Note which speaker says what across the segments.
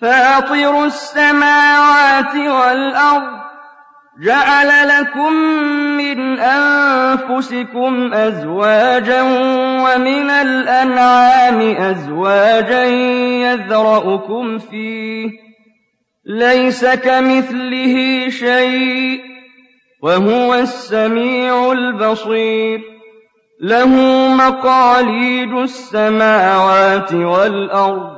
Speaker 1: فاطر السماوات والأرض جعل لكم من أنفسكم أزواجا ومن الأنعام أزواجا يذرأكم فيه ليس كمثله شيء وهو السميع البصير له مقاليد السماوات والأرض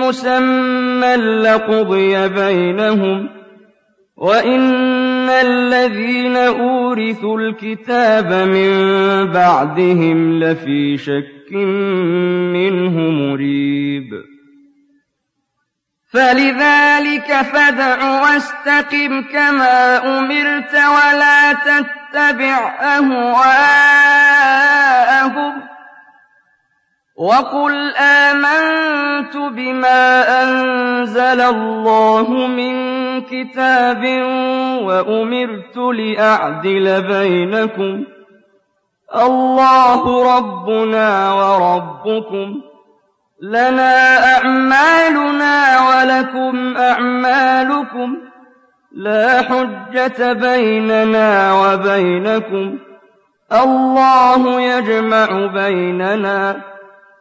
Speaker 1: مسمى لقضي بينهم وإن الذين أورثوا الكتاب من بعدهم لفي شك منه مريب. فلذلك فادع واستقم كما أمرت ولا تتبع أهواءهم وَقُلْ آمَنتُ بِمَا أَنزَلَ اللَّهُ مِن كِتَابٍ وَأُمِرْتُ لِأَعْدِلَ بَيْنَكُمْ ۖ اللَّهُ رَبُّنَا وَرَبُّكُمْ ۖ لَنَا أَعْمَالُنَا وَلَكُمْ أَعْمَالُكُمْ ۖ لَا حُجَّةَ بَيْنَنَا وَبَيْنَكُمْ ۖ اللَّهُ يَجْمَعُ بَيْنَنَا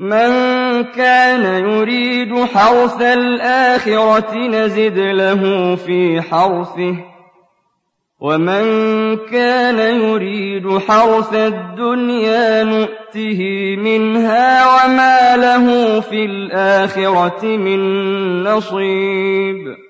Speaker 1: مَن كَانَ يُرِيدُ حَرْثَ الْآخِرَةِ نَزِدْ لَهُ فِي حَرْثِهِ ۖ وَمَن كَانَ يُرِيدُ حَرْثَ الدُّنْيَا نُؤْتِهِ مِنْهَا وَمَا لَهُ فِي الْآخِرَةِ مِن نَّصِيبٍ.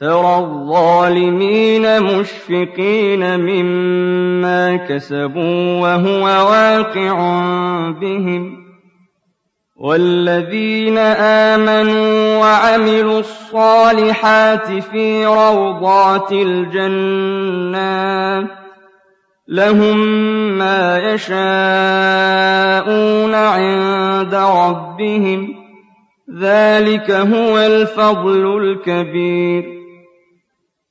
Speaker 1: تَرَى الظَّالِمِينَ مُشْفِقِينَ مِمَّا كَسَبُوا وَهُوَ وَاقِعٌ بِهِمْ ۗ وَالَّذِينَ آمَنُوا وَعَمِلُوا الصَّالِحَاتِ فِي رَوْضَاتِ الْجَنَّاتِ ۖ لَهُم مَّا يَشَاءُونَ عِندَ رَبِّهِمْ ۚ ذَٰلِكَ هُوَ الْفَضْلُ الْكَبِيرُ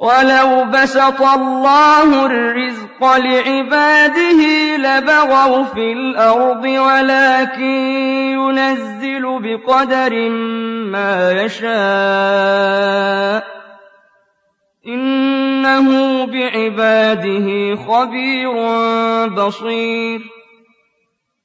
Speaker 1: وَلَوْ بَسَطَ اللَّهُ الرِّزْقَ لِعِبَادِهِ لَبَغَوْا فِي الْأَرْضِ وَلَٰكِن يُنَزِّلُ بِقَدَرٍ مَّا يَشَاءُ ۚ. إِنَّهُ بِعِبَادِهِ خَبِيرٌ بَصِيرٌ.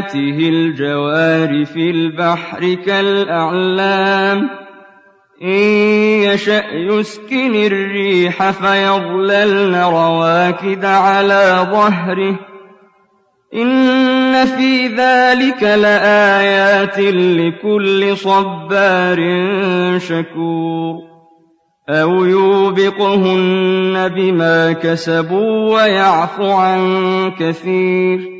Speaker 1: آيَاتِهِ الْجَوَارِ فِي الْبَحْرِ كَالْأَعْلَامِ. إِن يَشَأْ يُسْكِنِ الرِّيحَ فَيَظْلَلْنَ رَوَاكِدَ عَلَىٰ ظَهْرِهِ. إِنَّ فِي ذَٰلِكَ لَآيَاتٍ لِّكُلِّ صَبَّارٍ شَكُورٍ. أَوْ يُوبِقْهُنَّ بِمَا كَسَبُوا وَيَعْفُ عَن كَثِيرٍ.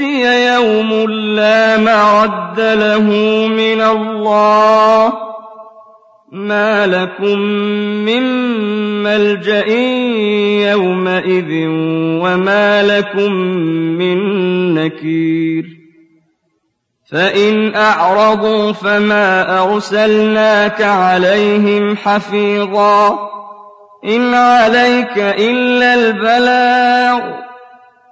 Speaker 2: يَوْمٌ لَّا مَرَدَّ لَهُ مِنَ اللَّهِ ۚ. مَا لَكُم مِّن مَّلْجَإٍ يَوْمَئِذٍ وَمَا لَكُم مِّن نَّكِيرٍ. فَإِنْ أَعْرَضُوا فَمَا أَرْسَلْنَاكَ عَلَيْهِمْ حَفِيظًا ۖ. إِنْ عَلَيْكَ إِلَّا الْبَلَاغُ ۗ.